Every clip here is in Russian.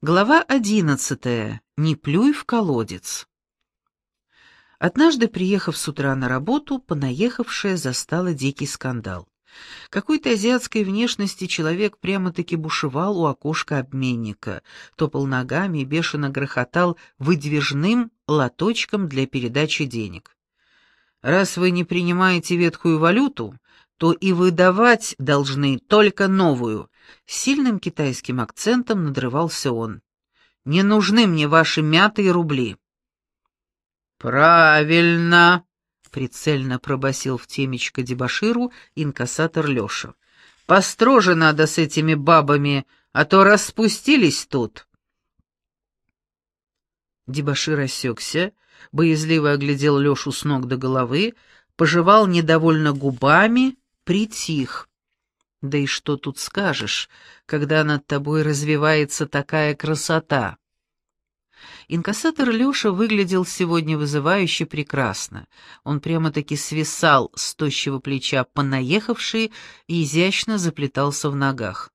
Глава одиннадцатая. Не плюй в колодец. Однажды, приехав с утра на работу, понаехавшая застала дикий скандал. Какой-то азиатской внешности человек прямо-таки бушевал у окошка обменника, топал ногами и бешено грохотал выдвижным лоточком для передачи денег. «Раз вы не принимаете ветхую валюту, то и выдавать должны только новую», с сильным китайским акцентом надрывался он. «Не нужны мне ваши мятые рубли». «Правильно!» — прицельно пробасил в темечко дебоширу инкассатор Леша. «Построже надо с этими бабами, а то распустились тут». Дебошир осекся, боязливо оглядел Лешу с ног до головы, пожевал недовольно губами, притих. Да и что тут скажешь, когда над тобой развивается такая красота? Инкассатор Леша выглядел сегодня вызывающе прекрасно. Он прямо-таки свисал с тощего плеча понаехавший и изящно заплетался в ногах.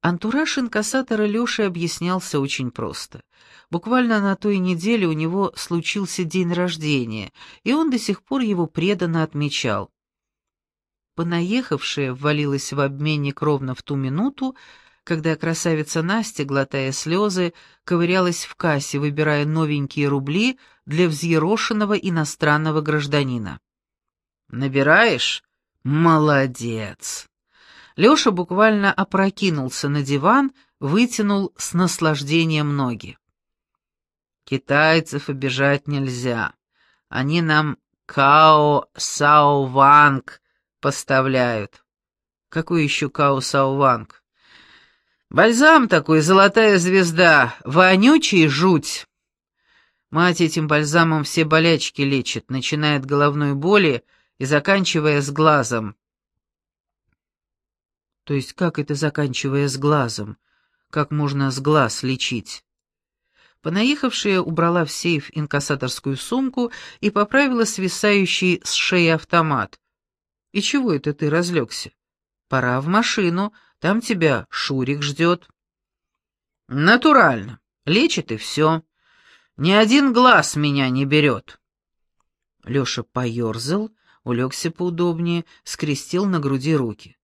Антураж инкассатора Леши объяснялся очень просто. Буквально на той неделе у него случился день рождения, и он до сих пор его преданно отмечал. Понаехавшая ввалилась в обменник ровно в ту минуту, когда красавица Настя, глотая слезы, ковырялась в кассе, выбирая новенькие рубли для взъерошенного иностранного гражданина. «Набираешь? Молодец!» Леша буквально опрокинулся на диван, вытянул с наслаждением ноги. «Китайцев обижать нельзя. Они нам Као Сао Ванг поставляют. Какой еще Као-Сауванг? Бальзам такой, золотая звезда, вонючий жуть. Мать этим бальзамом все болячки лечит, начиная от головной боли и заканчивая с глазом. То есть как это заканчивая с глазом? Как можно с глаз лечить? Понаехавшая убрала в сейф инкассаторскую сумку и поправила свисающий с шеи автомат. И чего это ты разлегся? Пора в машину, там тебя Шурик ждет. Натурально. Лечит и все. Ни один глаз меня не берет. Леша поерзал, улегся поудобнее, скрестил на груди руки.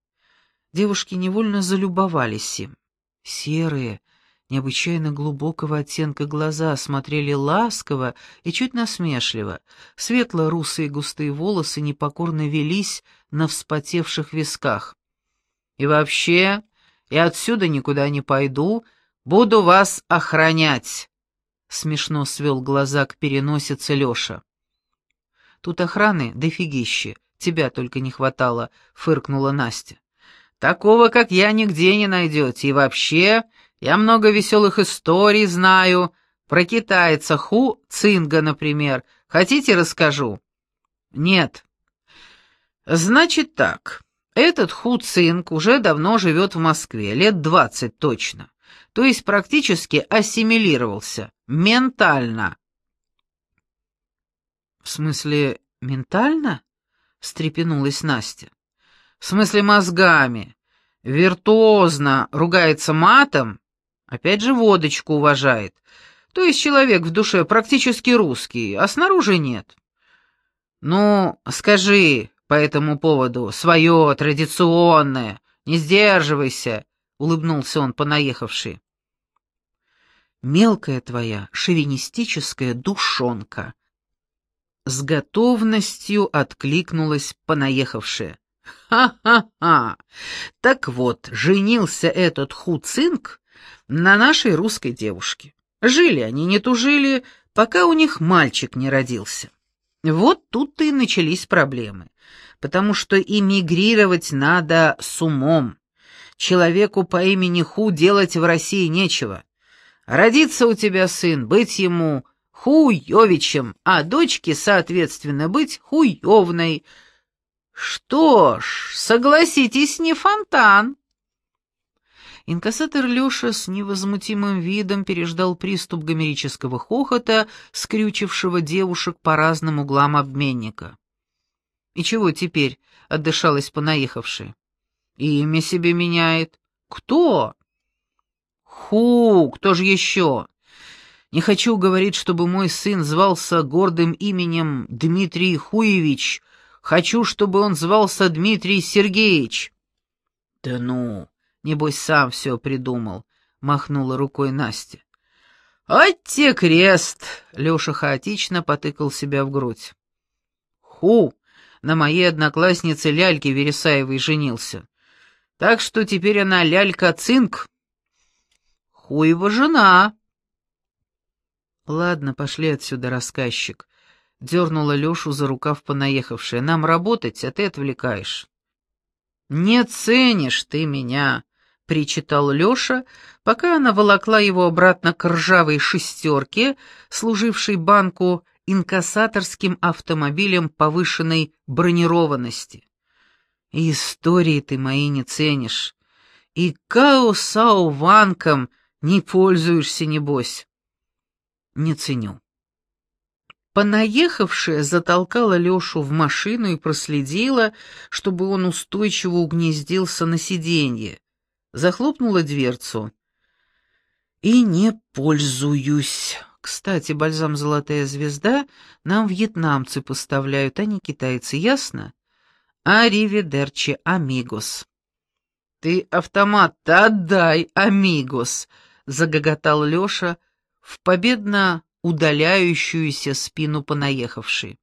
Девушки невольно залюбовались им. Серые, необычайно глубокого оттенка глаза смотрели ласково и чуть насмешливо. Светло-русые густые волосы непокорно велись на вспотевших висках. «И вообще, я отсюда никуда не пойду, буду вас охранять!» Смешно свел глаза к переносице Леша. «Тут охраны дофигище, тебя только не хватало», — фыркнула Настя. «Такого, как я, нигде не найдете, и вообще я много веселых историй знаю. Про китайца Ху Цинга, например. Хотите, расскажу?» «Нет». «Значит так. Этот Ху Цинг уже давно живет в Москве, лет двадцать точно. То есть практически ассимилировался. Ментально». «В смысле, ментально?» — встрепенулась Настя. «В смысле мозгами. Виртуозно ругается матом Опять же водочку уважает. То есть человек в душе практически русский, а снаружи нет. Ну, скажи по этому поводу свое, традиционное, не сдерживайся, улыбнулся он понаехавший. Мелкая твоя шовинистическая душонка. С готовностью откликнулась понаехавшая. «Ха-ха-ха! Так вот, женился этот Хуцинк на нашей русской девушке. Жили они, не тужили, пока у них мальчик не родился. Вот тут-то и начались проблемы, потому что эмигрировать надо с умом. Человеку по имени Ху делать в России нечего. Родится у тебя сын, быть ему Хуевичем, а дочке, соответственно, быть Хуевной. Что ж, согласитесь, не фонтан. Инкассатор Леша с невозмутимым видом переждал приступ гомерического хохота, скрючившего девушек по разным углам обменника. «И чего теперь?» — отдышалась понаехавшая. «Имя себе меняет. Кто?» «Ху, кто же еще? Не хочу говорить, чтобы мой сын звался гордым именем Дмитрий Хуевич. Хочу, чтобы он звался Дмитрий Сергеевич». «Да ну, небось, сам все придумал», — махнула рукой Настя. «Ать те крест!» — Леша хаотично потыкал себя в грудь. «Ху! На моей однокласснице Ляльке Вересаевой женился. Так что теперь она Лялька-цинк. Хуева жена!» «Ладно, пошли отсюда, рассказчик», — дернула Лешу за рукав понаехавшая. «Нам работать, а ты отвлекаешь». «Не ценишь ты меня», причитал Леша, пока она волокла его обратно к ржавой шестерке, служившей банку инкассаторским автомобилем повышенной бронированности. истории ты мои не ценишь, и као-сау-ванком не пользуешься, небось. Не ценю. Понаехавшая затолкала Лешу в машину и проследила, чтобы он устойчиво угнездился на сиденье, захлопнула дверцу. «И не пользуюсь. Кстати, бальзам «Золотая звезда» нам вьетнамцы поставляют, а не китайцы, ясно? Аривидерчи, амигос». «Ты автомат-то отдай, амигос!» — загоготал Леша в победно удаляющуюся спину понаехавшей.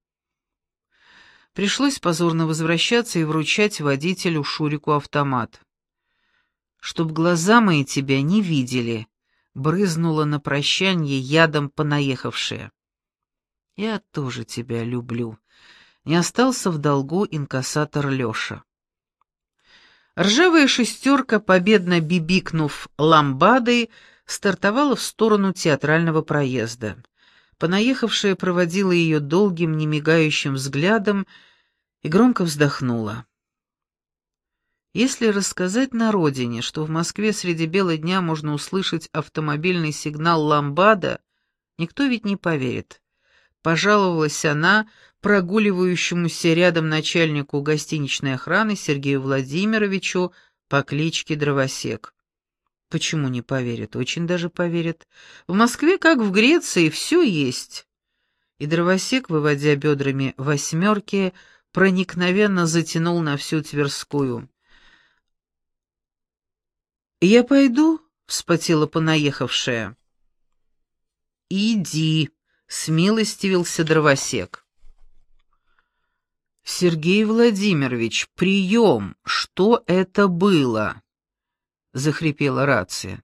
Пришлось позорно возвращаться и вручать водителю Шурику автомат чтоб глаза мои тебя не видели», — брызнула на прощанье ядом понаехавшая. «Я тоже тебя люблю», — не остался в долгу инкассатор Леша. Ржавая шестерка, победно бибикнув ламбадой, стартовала в сторону театрального проезда. Понаехавшая проводила ее долгим, немигающим взглядом и громко вздохнула. Если рассказать на родине, что в Москве среди бела дня можно услышать автомобильный сигнал «Ламбада», никто ведь не поверит. Пожаловалась она прогуливающемуся рядом начальнику гостиничной охраны Сергею Владимировичу по кличке Дровосек. Почему не поверит? Очень даже поверит. В Москве, как в Греции, все есть. И Дровосек, выводя бедрами восьмерки, проникновенно затянул на всю Тверскую. «Я пойду?» — вспотела понаехавшая. «Иди», — смилостивился дровосек. «Сергей Владимирович, прием! Что это было?» — захрипела рация.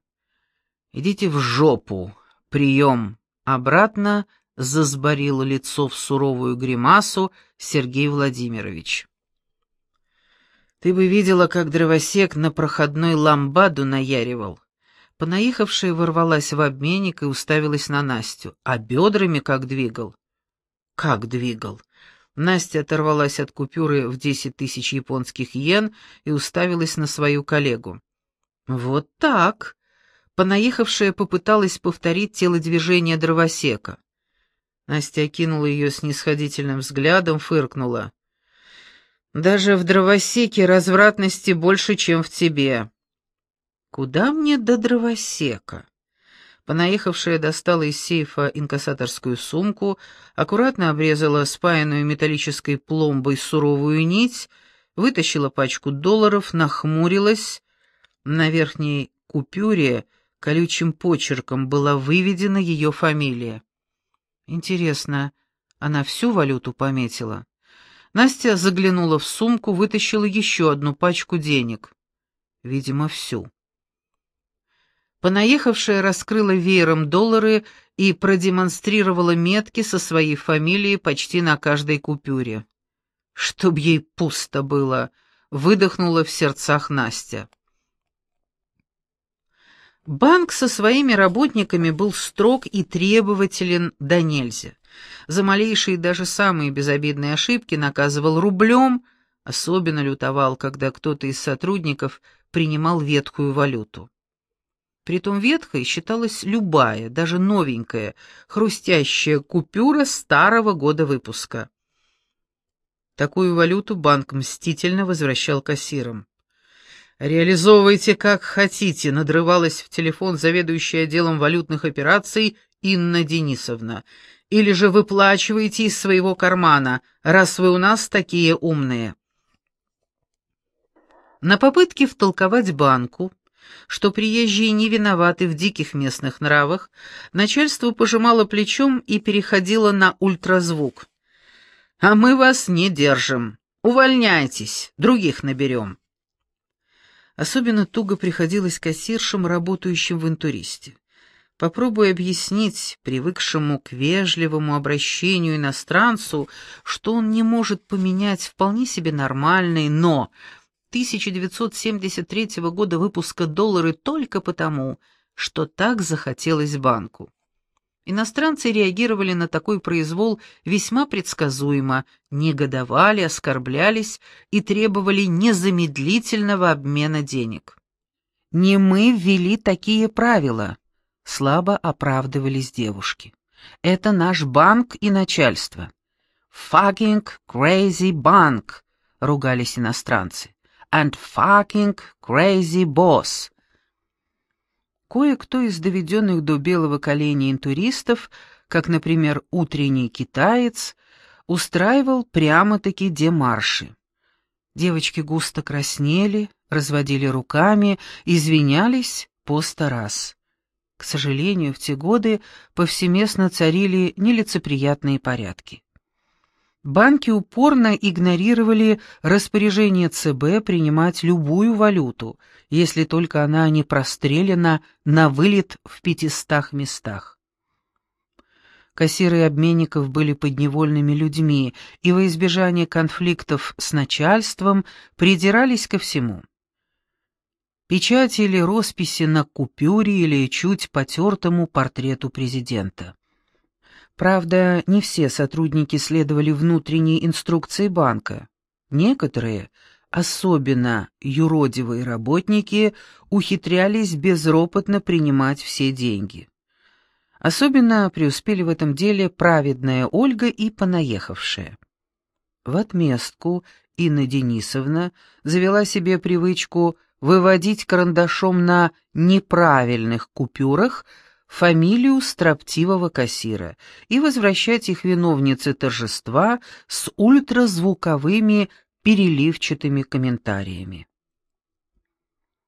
«Идите в жопу! Прием!» Обратно засборил лицо в суровую гримасу Сергей Владимирович. Ты бы видела, как дровосек на проходной ламбаду наяривал. Понаехавшая ворвалась в обменник и уставилась на Настю. А бедрами как двигал? Как двигал? Настя оторвалась от купюры в десять тысяч японских йен и уставилась на свою коллегу. «Вот так!» Понаехавшая попыталась повторить телодвижение дровосека. Настя окинула ее снисходительным взглядом, фыркнула. Даже в дровосеке развратности больше, чем в тебе. Куда мне до дровосека? Понаехавшая достала из сейфа инкассаторскую сумку, аккуратно обрезала спаянную металлической пломбой суровую нить, вытащила пачку долларов, нахмурилась. На верхней купюре колючим почерком была выведена ее фамилия. Интересно, она всю валюту пометила? Настя заглянула в сумку, вытащила еще одну пачку денег. Видимо, всю. Понаехавшая раскрыла веером доллары и продемонстрировала метки со своей фамилией почти на каждой купюре. «Чтоб ей пусто было!» — выдохнула в сердцах Настя. Банк со своими работниками был строг и требователен до нельзя. За малейшие даже самые безобидные ошибки наказывал рублем, особенно лютовал, когда кто-то из сотрудников принимал ветхую валюту. Притом ветхой считалась любая, даже новенькая, хрустящая купюра старого года выпуска. Такую валюту банк мстительно возвращал кассирам. «Реализовывайте как хотите», — надрывалась в телефон заведующая отделом валютных операций Инна Денисовна. «Или же выплачивайте из своего кармана, раз вы у нас такие умные». На попытке втолковать банку, что приезжие не виноваты в диких местных нравах, начальство пожимало плечом и переходило на ультразвук. «А мы вас не держим. Увольняйтесь, других наберем». Особенно туго приходилось кассиршам, работающим в интуристе. Попробуй объяснить привыкшему к вежливому обращению иностранцу, что он не может поменять вполне себе нормальный, но 1973 года выпуска доллары только потому, что так захотелось банку. Иностранцы реагировали на такой произвол весьма предсказуемо, негодовали, оскорблялись и требовали незамедлительного обмена денег. «Не мы ввели такие правила», — слабо оправдывались девушки. «Это наш банк и начальство». «Fucking crazy bank», — ругались иностранцы and fucking crazy boss. Кое-кто из доведенных до белого коленя интуристов, как, например, утренний китаец, устраивал прямо-таки демарши. Девочки густо краснели, разводили руками, извинялись по сто раз. К сожалению, в те годы повсеместно царили нелицеприятные порядки. Банки упорно игнорировали распоряжение ЦБ принимать любую валюту, если только она не прострелена на вылет в пятистах местах. Кассиры обменников были подневольными людьми и во избежание конфликтов с начальством придирались ко всему. Печати или росписи на купюре или чуть потертому портрету президента. Правда, не все сотрудники следовали внутренней инструкции банка. Некоторые, особенно юродивые работники, ухитрялись безропотно принимать все деньги. Особенно преуспели в этом деле праведная Ольга и понаехавшая. В отместку Инна Денисовна завела себе привычку выводить карандашом на неправильных купюрах фамилию строптивого кассира и возвращать их виновнице торжества с ультразвуковыми переливчатыми комментариями.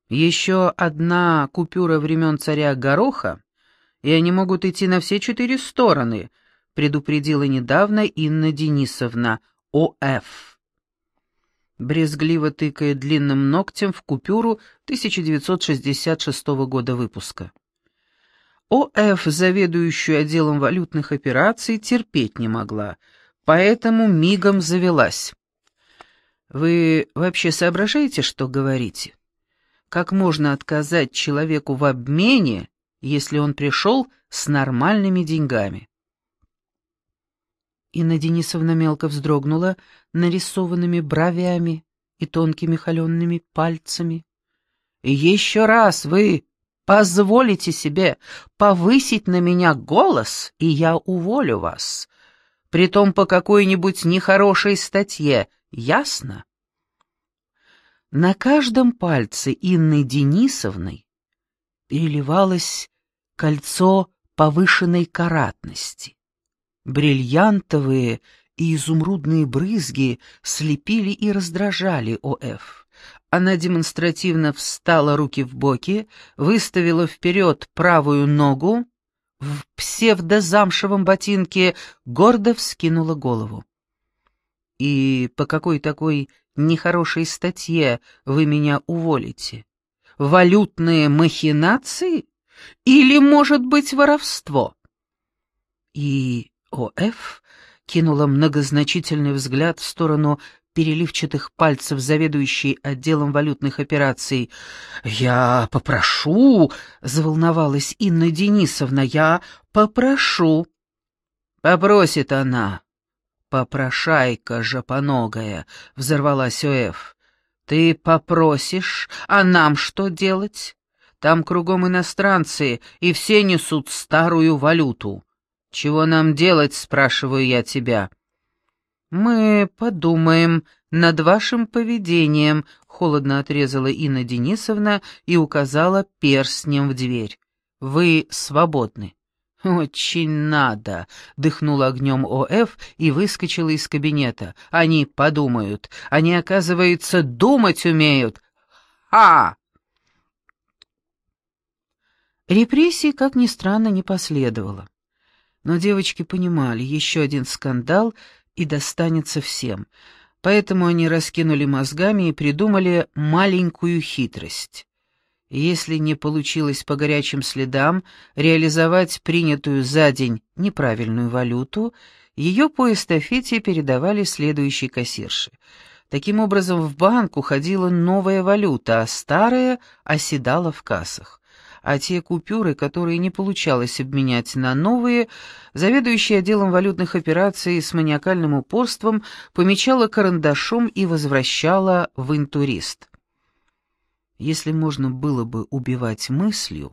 Еще одна купюра времен царя Гороха, и они могут идти на все четыре стороны, предупредила недавно Инна Денисовна, ОФ. Брезгливо тыкая длинным ногтем в купюру 1966 года выпуска. ОФ, заведующую отделом валютных операций, терпеть не могла, поэтому мигом завелась. «Вы вообще соображаете, что говорите? Как можно отказать человеку в обмене, если он пришел с нормальными деньгами?» Инна Денисовна мелко вздрогнула нарисованными бровями и тонкими холеными пальцами. «Еще раз вы Позволите себе повысить на меня голос, и я уволю вас. Притом по какой-нибудь нехорошей статье, ясно? На каждом пальце Инны Денисовны переливалось кольцо повышенной каратности. Бриллиантовые и изумрудные брызги слепили и раздражали О.Ф. Она демонстративно встала руки в боки, выставила вперед правую ногу, в псевдозамшевом ботинке гордо вскинула голову. «И по какой такой нехорошей статье вы меня уволите? Валютные махинации? Или, может быть, воровство?» И О.Ф. кинула многозначительный взгляд в сторону переливчатых пальцев заведующей отделом валютных операций. «Я попрошу!» — заволновалась Инна Денисовна. «Я попрошу!» «Попросит она!» «Попрошайка жопоногая!» — взорвалась Оэф. «Ты попросишь, а нам что делать? Там кругом иностранцы, и все несут старую валюту. Чего нам делать, спрашиваю я тебя?» «Мы подумаем над вашим поведением», — холодно отрезала Инна Денисовна и указала перстнем в дверь. «Вы свободны». «Очень надо», — дыхнула огнем ОФ и выскочила из кабинета. «Они подумают. Они, оказывается, думать умеют. Ха!» Репрессий, как ни странно, не последовало. Но девочки понимали, еще один скандал и достанется всем. Поэтому они раскинули мозгами и придумали маленькую хитрость. Если не получилось по горячим следам реализовать принятую за день неправильную валюту, ее по эстафете передавали следующей кассирше. Таким образом, в банк уходила новая валюта, а старая оседала в кассах а те купюры, которые не получалось обменять на новые, заведующая отделом валютных операций с маниакальным упорством помечала карандашом и возвращала в интурист. Если можно было бы убивать мыслью,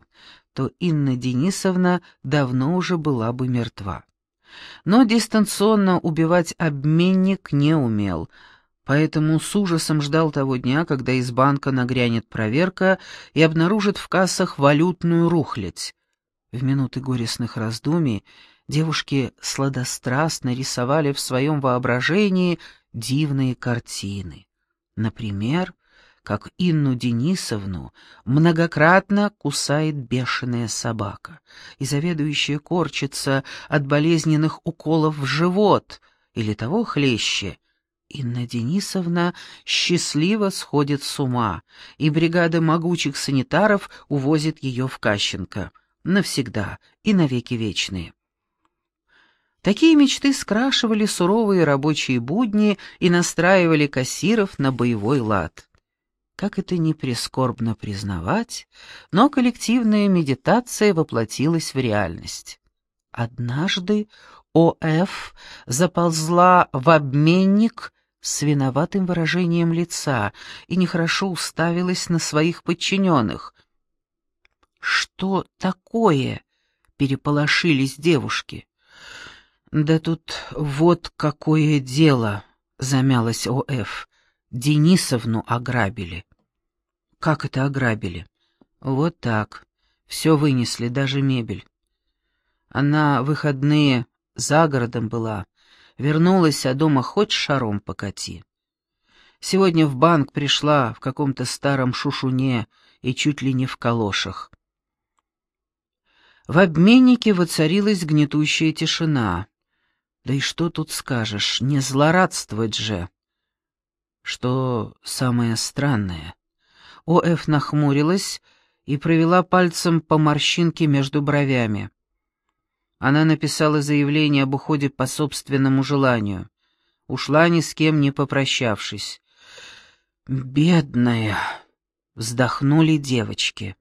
то Инна Денисовна давно уже была бы мертва. Но дистанционно убивать обменник не умел — Поэтому с ужасом ждал того дня, когда из банка нагрянет проверка и обнаружит в кассах валютную рухлядь. В минуты горестных раздумий девушки сладострастно рисовали в своем воображении дивные картины. Например, как Инну Денисовну многократно кусает бешеная собака, и заведующая корчится от болезненных уколов в живот, или того хлеще, Инна Денисовна счастливо сходит с ума, и бригада могучих санитаров увозит ее в Кащенко. Навсегда и навеки вечные. Такие мечты скрашивали суровые рабочие будни и настраивали кассиров на боевой лад. Как это ни прискорбно признавать, но коллективная медитация воплотилась в реальность. Однажды ОФ заползла в обменник с виноватым выражением лица и нехорошо уставилась на своих подчиненных. «Что такое?» — переполошились девушки. «Да тут вот какое дело!» — замялась ОФ. «Денисовну ограбили». «Как это ограбили?» «Вот так. Все вынесли, даже мебель. Она выходные за городом была. Вернулась, а дома хоть шаром покати. Сегодня в банк пришла в каком-то старом шушуне и чуть ли не в калошах. В обменнике воцарилась гнетущая тишина. Да и что тут скажешь, не злорадствовать же. Что самое странное, О.Ф. нахмурилась и провела пальцем по морщинке между бровями. Она написала заявление об уходе по собственному желанию. Ушла ни с кем не попрощавшись. «Бедная!» — вздохнули девочки.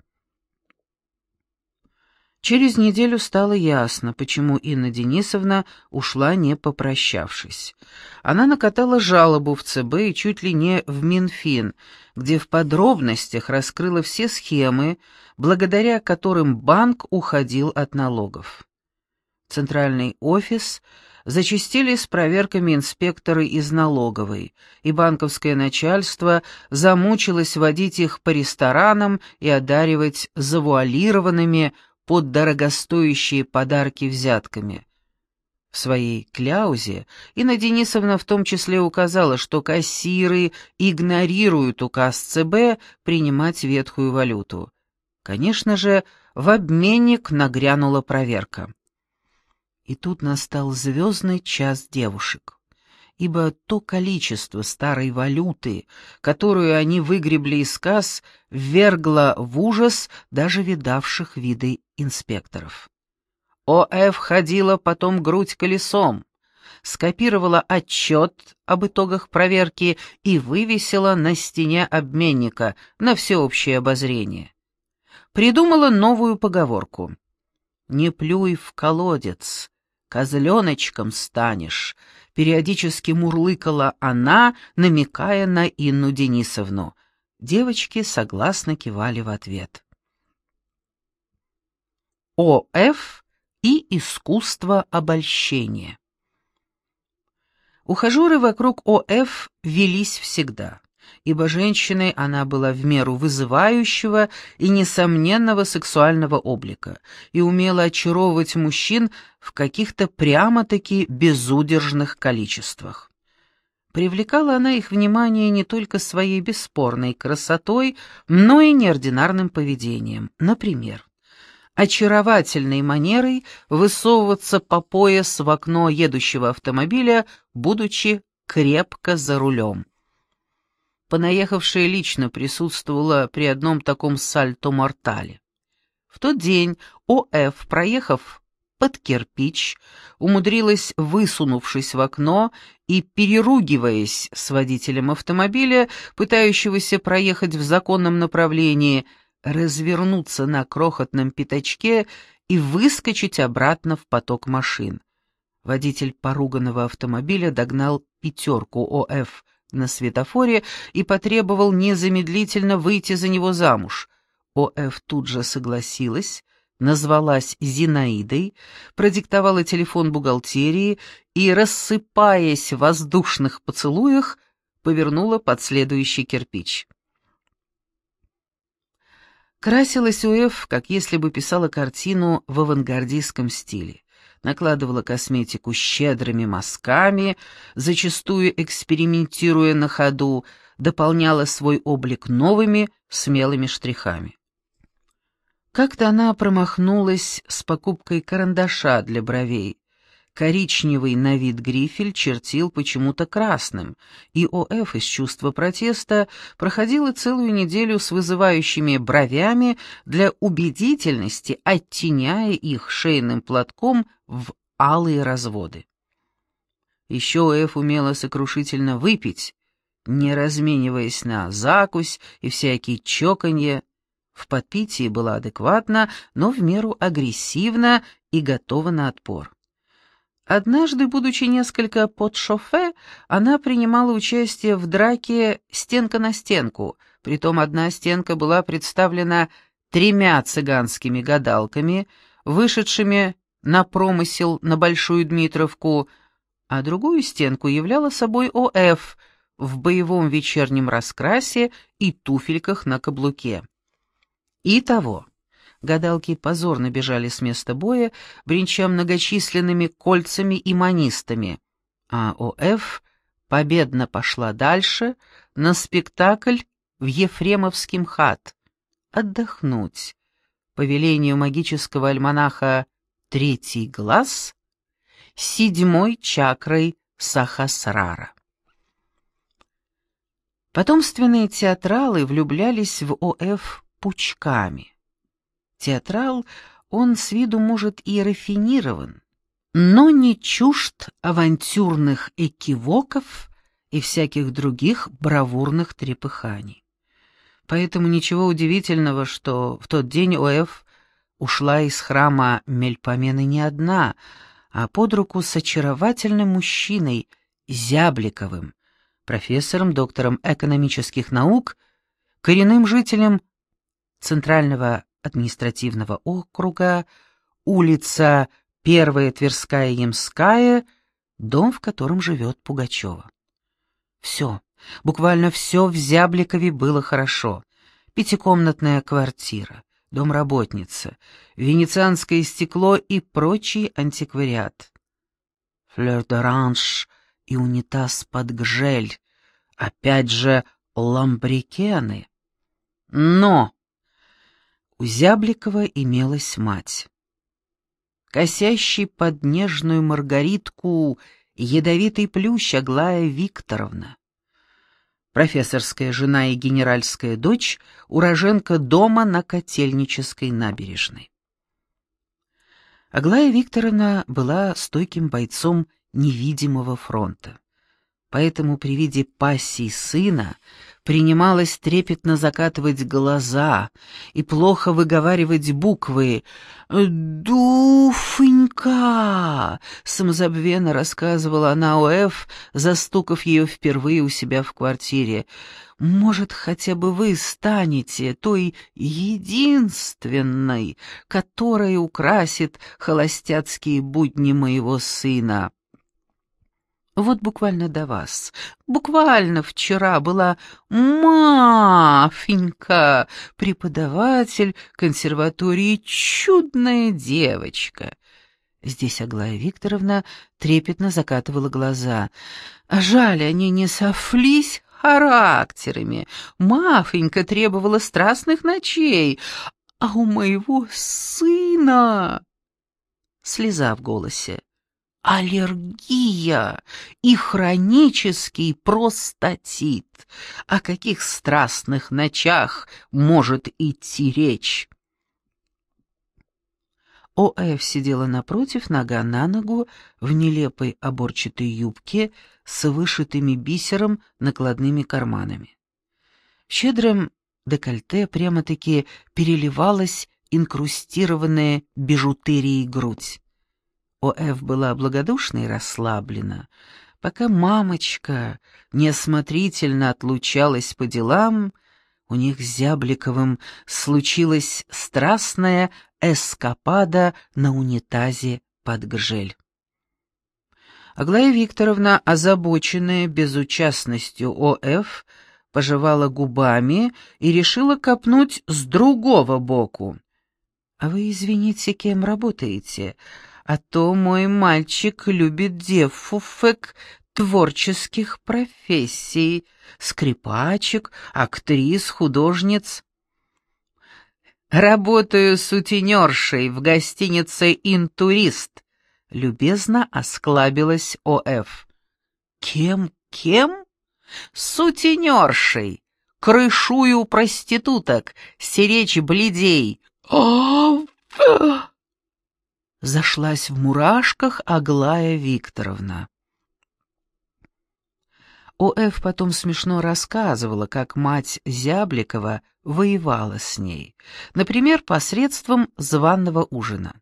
Через неделю стало ясно, почему Инна Денисовна ушла не попрощавшись. Она накатала жалобу в ЦБ и чуть ли не в Минфин, где в подробностях раскрыла все схемы, благодаря которым банк уходил от налогов центральный офис зачастили с проверками инспекторы из налоговой, и банковское начальство замучилось водить их по ресторанам и одаривать завуалированными под дорогостоящие подарки взятками. В своей кляузе Инна Денисовна в том числе указала, что кассиры игнорируют указ ЦБ принимать ветхую валюту. Конечно же, в обменник нагрянула проверка. И тут настал звездный час девушек, ибо то количество старой валюты, которую они выгребли из касс, ввергло в ужас даже видавших виды инспекторов. ОФ ходила потом грудь колесом, скопировала отчет об итогах проверки и вывесила на стене обменника на всеобщее обозрение. Придумала новую поговорку — «Не плюй в колодец, козленочком станешь», — периодически мурлыкала она, намекая на Инну Денисовну. Девочки согласно кивали в ответ. ОФ и искусство обольщения Ухажеры вокруг ОФ велись всегда, ибо женщиной она была в меру вызывающего и несомненного сексуального облика и умела очаровывать мужчин в каких-то прямо-таки безудержных количествах. Привлекала она их внимание не только своей бесспорной красотой, но и неординарным поведением. Например, очаровательной манерой высовываться по пояс в окно едущего автомобиля, будучи крепко за рулем. Понаехавшая лично присутствовала при одном таком сальто-мортале. В тот день О.Ф., проехав под кирпич, умудрилась, высунувшись в окно и переругиваясь с водителем автомобиля, пытающегося проехать в законном направлении – развернуться на крохотном пятачке и выскочить обратно в поток машин. Водитель поруганного автомобиля догнал пятерку ОФ на светофоре и потребовал незамедлительно выйти за него замуж. ОФ тут же согласилась, назвалась Зинаидой, продиктовала телефон бухгалтерии и, рассыпаясь в воздушных поцелуях, повернула под следующий кирпич. Красилась Уэф, как если бы писала картину в авангардистском стиле. Накладывала косметику щедрыми мазками, зачастую экспериментируя на ходу, дополняла свой облик новыми, смелыми штрихами. Как-то она промахнулась с покупкой карандаша для бровей, Коричневый на вид грифель чертил почему-то красным, и ОФ из чувства протеста проходила целую неделю с вызывающими бровями для убедительности, оттеняя их шейным платком в алые разводы. Еще ОФ умела сокрушительно выпить, не размениваясь на закусь и всякие чоканье. В подпитии была адекватна, но в меру агрессивна и готова на отпор. Однажды, будучи несколько под шофе, она принимала участие в драке стенка на стенку, притом одна стенка была представлена тремя цыганскими гадалками, вышедшими на промысел на Большую Дмитровку, а другую стенку являла собой ОФ в боевом вечернем раскрасе и туфельках на каблуке. Итого, Гадалки позорно бежали с места боя, бренча многочисленными кольцами и манистами, а ОФ победно пошла дальше на спектакль в Ефремовский МХАТ. Отдохнуть. По велению магического альманаха «Третий глаз» седьмой чакрой Сахасрара. Потомственные театралы влюблялись в ОФ пучками. Театрал, он с виду, может, и рафинирован, но не чужд авантюрных экивоков и всяких других бравурных трепыханий. Поэтому ничего удивительного, что в тот день ОФ ушла из храма Мельпомены не одна, а под руку с очаровательным мужчиной, Зябликовым, профессором, доктором экономических наук, коренным жителем Центрального административного округа, улица Первая Тверская Ямская, дом, в котором живет Пугачева. Все, буквально все в Зябликове было хорошо. Пятикомнатная квартира, домработница, венецианское стекло и прочий антиквариат. Флёр-д'оранж и унитаз под гжель, опять же ламбрикены. Но у Зябликова имелась мать. Косящий под нежную маргаритку ядовитый плющ Аглая Викторовна. Профессорская жена и генеральская дочь, уроженка дома на Котельнической набережной. Аглая Викторовна была стойким бойцом невидимого фронта. Поэтому при виде пассии сына принималась трепетно закатывать глаза и плохо выговаривать буквы. «Дуфенька!» — самозабвенно рассказывала она Оэф, застукав ее впервые у себя в квартире. «Может, хотя бы вы станете той единственной, которая украсит холостяцкие будни моего сына?» Вот буквально до вас, буквально вчера была Мафенька, преподаватель консерватории, чудная девочка. Здесь Аглая Викторовна трепетно закатывала глаза. Жаль, они не софлись характерами. Мафенька требовала страстных ночей, а у моего сына... Слеза в голосе. Аллергия и хронический простатит. О каких страстных ночах может идти речь? О.Ф. сидела напротив, нога на ногу, в нелепой оборчатой юбке с вышитыми бисером накладными карманами. В щедром декольте прямо-таки переливалась инкрустированная бижутерией грудь. О.Ф. была благодушна и расслаблена. Пока мамочка неосмотрительно отлучалась по делам, у них с Зябликовым случилась страстная эскапада на унитазе под гжель. Аглая Викторовна, озабоченная безучастностью О.Ф., пожевала губами и решила копнуть с другого боку. «А вы, извините, кем работаете? А то мой мальчик любит девфуфек творческих профессий, скрипачек, актрис, художниц». «Работаю сутенершей в гостинице «Интурист», — любезно осклабилась О.Ф. «Кем, кем?» «Сутенершей! Крышую проституток, стеречь бледей!» Зашлась в мурашках Аглая Викторовна. О.Ф. потом смешно рассказывала, как мать Зябликова воевала с ней, например, посредством званного ужина.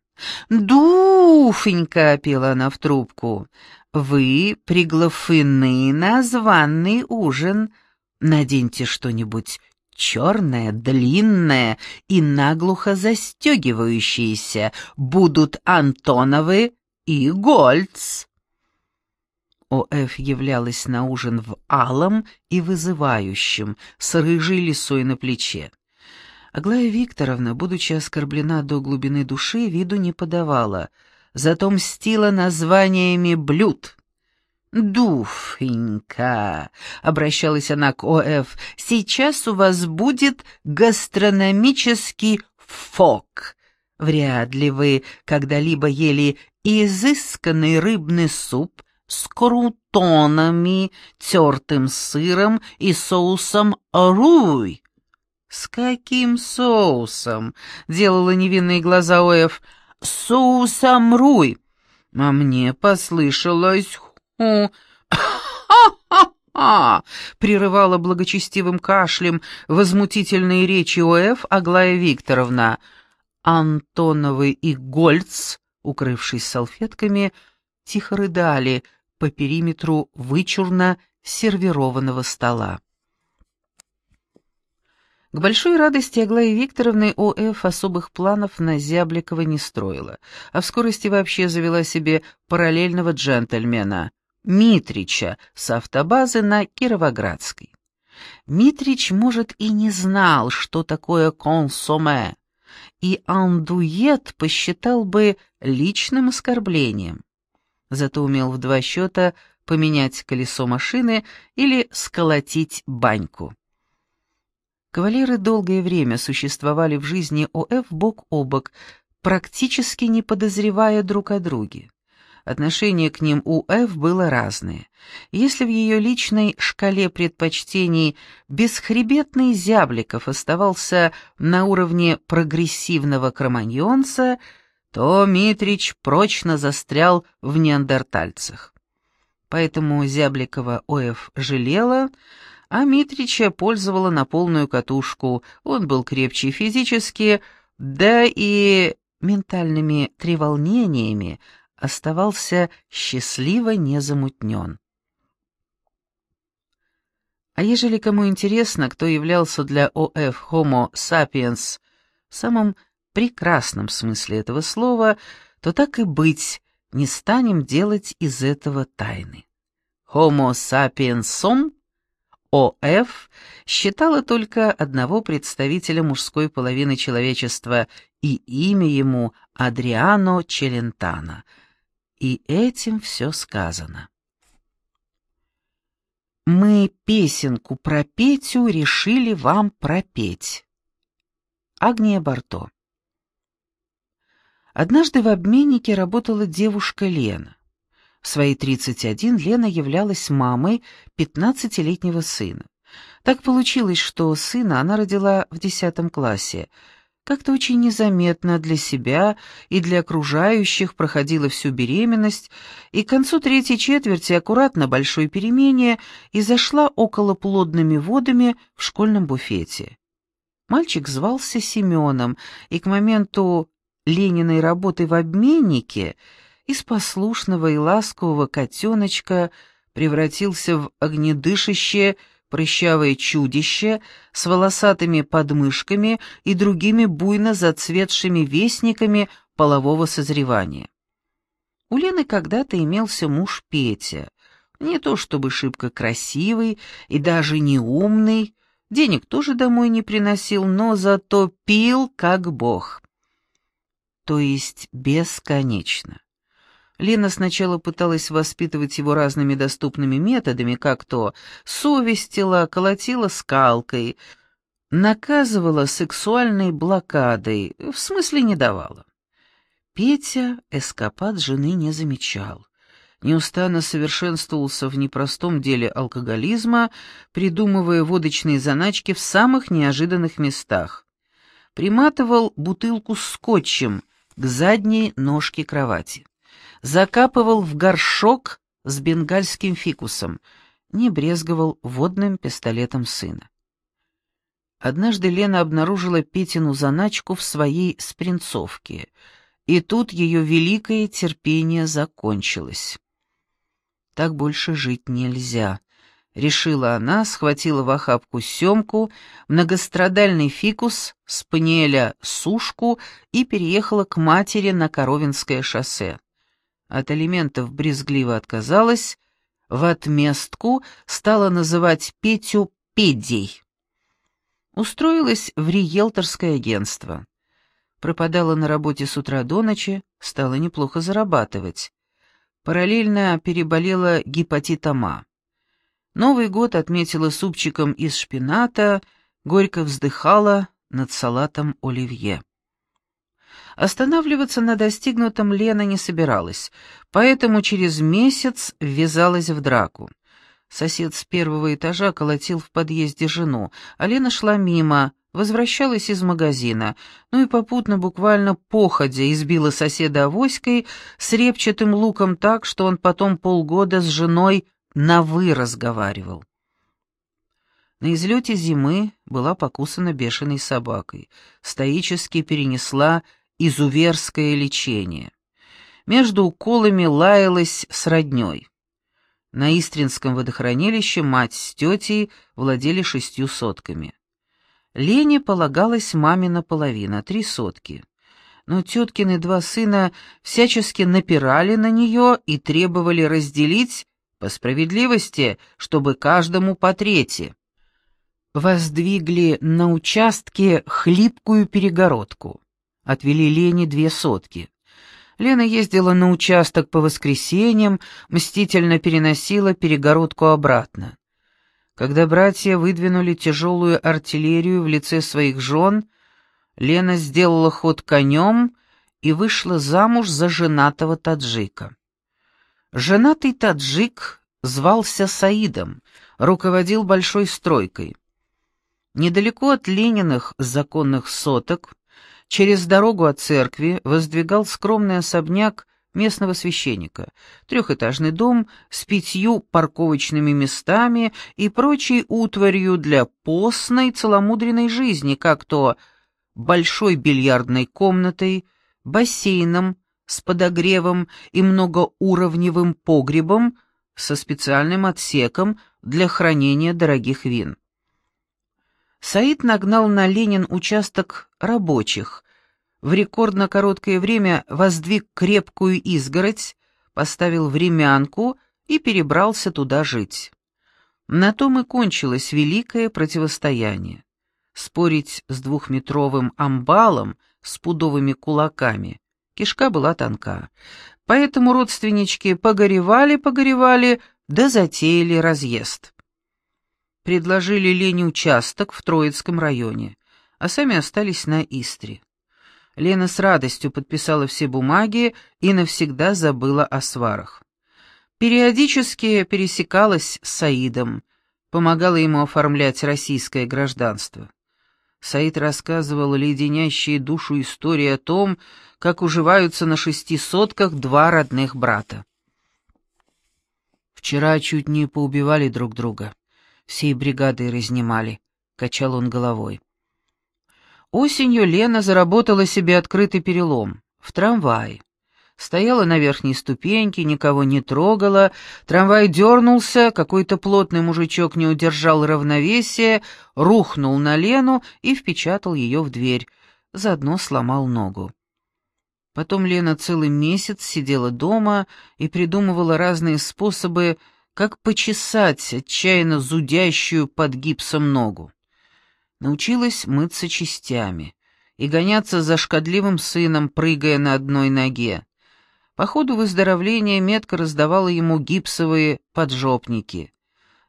«Дуфенька!» — пела она в трубку. «Вы приглашены на званный ужин. Наденьте что-нибудь черное, длинное и наглухо застегивающееся. Будут Антоновы и Гольц». О.Ф. являлась на ужин в алом и вызывающем, с рыжей лисой на плече. Аглая Викторовна, будучи оскорблена до глубины души, виду не подавала, зато мстила названиями блюд. «Дуфенька», — обращалась она к О.Ф., — «сейчас у вас будет гастрономический фок. Вряд ли вы когда-либо ели изысканный рыбный суп с крутонами, тертым сыром и соусом руй. «С каким соусом?» — делала невинные глаза Оев. «Соусом руй!» А мне послышалось. «Ха-ха-ха!» — прерывала благочестивым кашлем возмутительные речи Оев Аглая Викторовна. Антоновы и Гольц, укрывшись салфетками, тихо рыдали, по периметру вычурно сервированного стола. К большой радости Аглаи Викторовны О.Ф. особых планов на Зябликова не строила, а в скорости вообще завела себе параллельного джентльмена, Митрича, с автобазы на Кировоградской. Митрич, может, и не знал, что такое консоме, и андует посчитал бы личным оскорблением зато умел в два счета поменять колесо машины или сколотить баньку. Кавалеры долгое время существовали в жизни ОФ бок о бок, практически не подозревая друг о друге. Отношение к ним у Ф было разное. Если в ее личной шкале предпочтений бесхребетный Зябликов оставался на уровне прогрессивного кроманьонца – то Митрич прочно застрял в неандертальцах. Поэтому Зябликова Оев жалела, а Митрича пользовала на полную катушку, он был крепче физически, да и ментальными треволнениями оставался счастливо незамутнен. А ежели кому интересно, кто являлся для ОФ Homo sapiens самым прекрасном смысле этого слова, то так и быть, не станем делать из этого тайны. Homo sapiensum ОФ считала только одного представителя мужской половины человечества, и имя ему Адриано Челентано. И этим все сказано. Мы песенку про Петю решили вам пропеть. Агния Барто Однажды в обменнике работала девушка Лена. В свои 31 Лена являлась мамой 15-летнего сына. Так получилось, что сына она родила в 10 классе. Как-то очень незаметно для себя и для окружающих проходила всю беременность, и к концу третьей четверти аккуратно большой перемене и зашла около плодными водами в школьном буфете. Мальчик звался Семеном, и к моменту Лениной работы в обменнике – из послушного и ласкового котеночка превратился в огнедышащее, прыщавое чудище с волосатыми подмышками и другими буйно зацветшими вестниками полового созревания. У Лены когда-то имелся муж Петя, не то чтобы шибко красивый и даже не умный, денег тоже домой не приносил, но зато пил как бог. То есть бесконечно. Лена сначала пыталась воспитывать его разными доступными методами, как то совестила, колотила скалкой, наказывала сексуальной блокадой, в смысле не давала. Петя эскапад жены не замечал. Неустанно совершенствовался в непростом деле алкоголизма, придумывая водочные заначки в самых неожиданных местах. Приматывал бутылку скотчем к задней ножке кровати закапывал в горшок с бенгальским фикусом, не брезговал водным пистолетом сына. Однажды Лена обнаружила Петину заначку в своей спринцовке, и тут ее великое терпение закончилось. «Так больше жить нельзя», — решила она, схватила в охапку семку, многострадальный фикус, спаниеля сушку и переехала к матери на Коровинское шоссе от алиментов брезгливо отказалась, в отместку стала называть Петю Педей. Устроилась в риелторское агентство. Пропадала на работе с утра до ночи, стала неплохо зарабатывать. Параллельно переболела гепатитом А. Новый год отметила супчиком из шпината, горько вздыхала над салатом оливье. Останавливаться на достигнутом Лена не собиралась, поэтому через месяц ввязалась в драку. Сосед с первого этажа колотил в подъезде жену, а Лена шла мимо, возвращалась из магазина, ну и попутно буквально походя избила соседа авоськой с репчатым луком так, что он потом полгода с женой на «вы» разговаривал. На излете зимы была покусана бешеной собакой, стоически перенесла изуверское лечение. Между уколами лаялась с роднёй. На Истринском водохранилище мать с тетей владели шестью сотками. Лене полагалась мамина половина, три сотки. Но теткины два сына всячески напирали на нее и требовали разделить, по справедливости, чтобы каждому по трети. Воздвигли на участке хлипкую перегородку отвели Лене две сотки. Лена ездила на участок по воскресеньям, мстительно переносила перегородку обратно. Когда братья выдвинули тяжелую артиллерию в лице своих жен, Лена сделала ход конем и вышла замуж за женатого таджика. Женатый таджик звался Саидом, руководил большой стройкой. Недалеко от Лениных законных соток Через дорогу от церкви воздвигал скромный особняк местного священника, трехэтажный дом с пятью парковочными местами и прочей утварью для постной целомудренной жизни, как то большой бильярдной комнатой, бассейном с подогревом и многоуровневым погребом со специальным отсеком для хранения дорогих вин. Саид нагнал на Ленин участок рабочих, в рекордно короткое время воздвиг крепкую изгородь, поставил времянку и перебрался туда жить. На том и кончилось великое противостояние. Спорить с двухметровым амбалом с пудовыми кулаками кишка была тонка, поэтому родственнички погоревали-погоревали, да затеяли разъезд. Предложили Лене участок в Троицком районе, а сами остались на Истре. Лена с радостью подписала все бумаги и навсегда забыла о сварах. Периодически пересекалась с Саидом, помогала ему оформлять российское гражданство. Саид рассказывал леденящие душу истории о том, как уживаются на шести сотках два родных брата. «Вчера чуть не поубивали друг друга, всей бригадой разнимали», — качал он головой. Осенью Лена заработала себе открытый перелом в трамвае. Стояла на верхней ступеньке, никого не трогала, трамвай дернулся, какой-то плотный мужичок не удержал равновесия, рухнул на Лену и впечатал ее в дверь, заодно сломал ногу. Потом Лена целый месяц сидела дома и придумывала разные способы, как почесать отчаянно зудящую под гипсом ногу. Научилась мыться частями и гоняться за шкодливым сыном, прыгая на одной ноге. По ходу выздоровления метко раздавала ему гипсовые поджопники.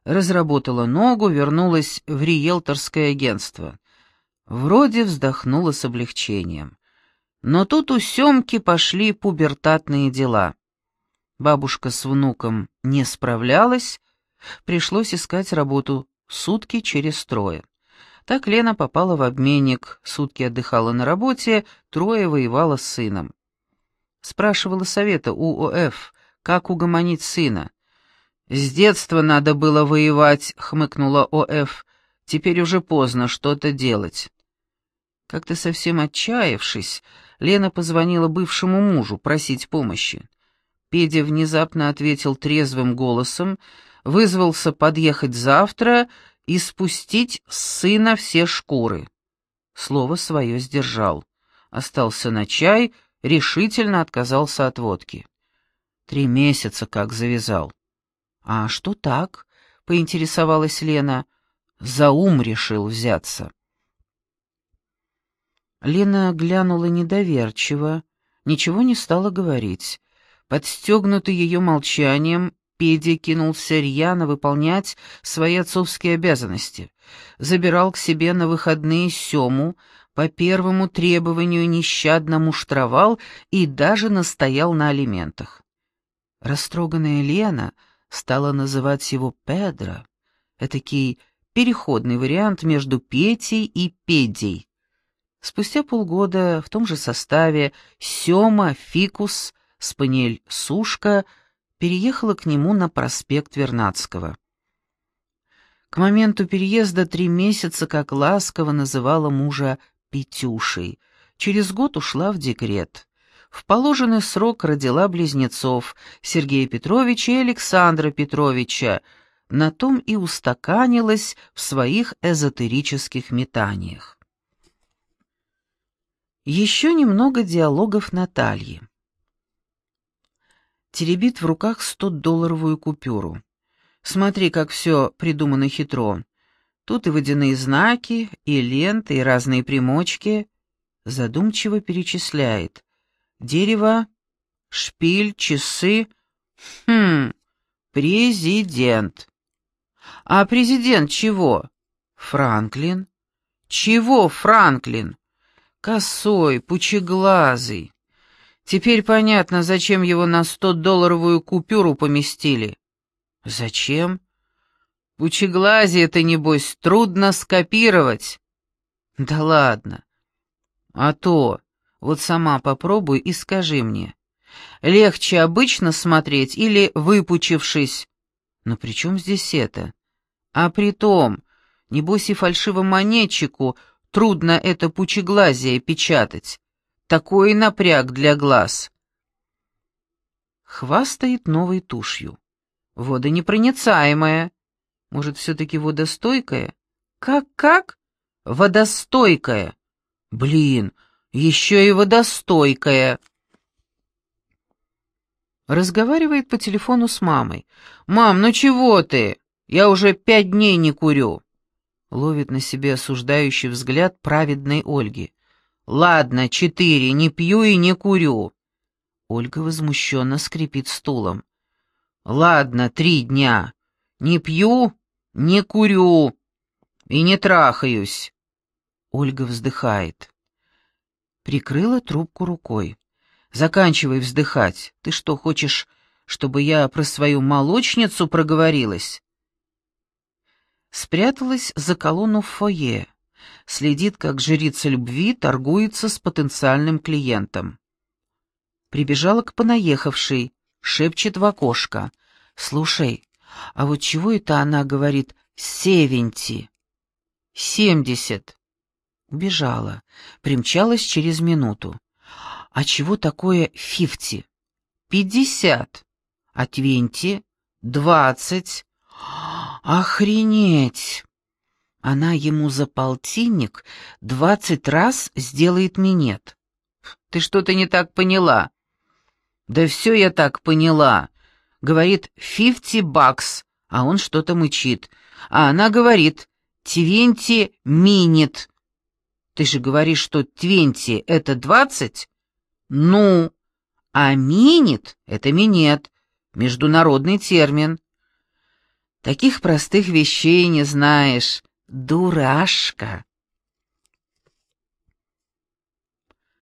Разработала ногу, вернулась в риэлторское агентство. Вроде вздохнула с облегчением. Но тут у Семки пошли пубертатные дела. Бабушка с внуком не справлялась, пришлось искать работу сутки через трое. Так Лена попала в обменник, сутки отдыхала на работе, трое воевала с сыном. Спрашивала совета у ОФ, как угомонить сына. «С детства надо было воевать», — хмыкнула ОФ. «Теперь уже поздно что-то делать». Как-то совсем отчаявшись, Лена позвонила бывшему мужу просить помощи. Педя внезапно ответил трезвым голосом, вызвался подъехать завтра и спустить с сына все шкуры. Слово свое сдержал. Остался на чай — решительно отказался от водки. Три месяца как завязал. «А что так?» — поинтересовалась Лена. «За ум решил взяться». Лена глянула недоверчиво, ничего не стала говорить. Подстегнутый ее молчанием, Педя кинулся рьяно выполнять свои отцовские обязанности. Забирал к себе на выходные Сему, по первому требованию нещадно муштровал и даже настоял на алиментах. Растроганная Лена стала называть его Педро, этакий переходный вариант между Петей и Педей. Спустя полгода в том же составе Сёма, Фикус, Спаниель, Сушка переехала к нему на проспект Вернадского. К моменту переезда три месяца, как ласково называла мужа Петюшей. Через год ушла в декрет. В положенный срок родила близнецов Сергея Петровича и Александра Петровича, на том и устаканилась в своих эзотерических метаниях. Еще немного диалогов Натальи. Теребит в руках 100-долларовую купюру. Смотри, как все придумано хитро. Тут и водяные знаки, и ленты, и разные примочки. Задумчиво перечисляет. Дерево, шпиль, часы. Хм, президент. А президент чего? Франклин. Чего Франклин? Косой, пучеглазый. Теперь понятно, зачем его на сто-долларовую купюру поместили. Зачем? Пучеглазие это, небось, трудно скопировать. Да ладно. А то, вот сама попробуй и скажи мне. Легче обычно смотреть или выпучившись? Но при чем здесь это? А при том, небось и фальшивомонетчику трудно это пучеглазие печатать. Такой напряг для глаз. Хвастает новой тушью. Водонепроницаемая. Может, все-таки водостойкая? Как-как? Водостойкая. Блин, еще и водостойкая. Разговаривает по телефону с мамой. «Мам, ну чего ты? Я уже пять дней не курю». Ловит на себе осуждающий взгляд праведной Ольги. «Ладно, четыре, не пью и не курю». Ольга возмущенно скрипит стулом. «Ладно, три дня. Не пью, не курю и не трахаюсь». Ольга вздыхает. Прикрыла трубку рукой. Заканчивай вздыхать. Ты что, хочешь, чтобы я про свою молочницу проговорилась?» Спряталась за колонну в фойе. Следит, как жрица любви торгуется с потенциальным клиентом. Прибежала к понаехавшей, шепчет в окошко. «Слушай, а вот чего это она говорит «севенти»?» «Семьдесят». Убежала, примчалась через минуту. А чего такое фифти? Пятьдесят. А? Двадцать. Охренеть! Она ему за полтинник двадцать раз сделает минет. Ты что-то не так поняла. Да все я так поняла. Говорит «фифти бакс», а он что-то мычит. А она говорит «твенти минит». Ты же говоришь, что твенти — это двадцать? «Ну, а минит — это минет, международный термин». «Таких простых вещей не знаешь, дурашка».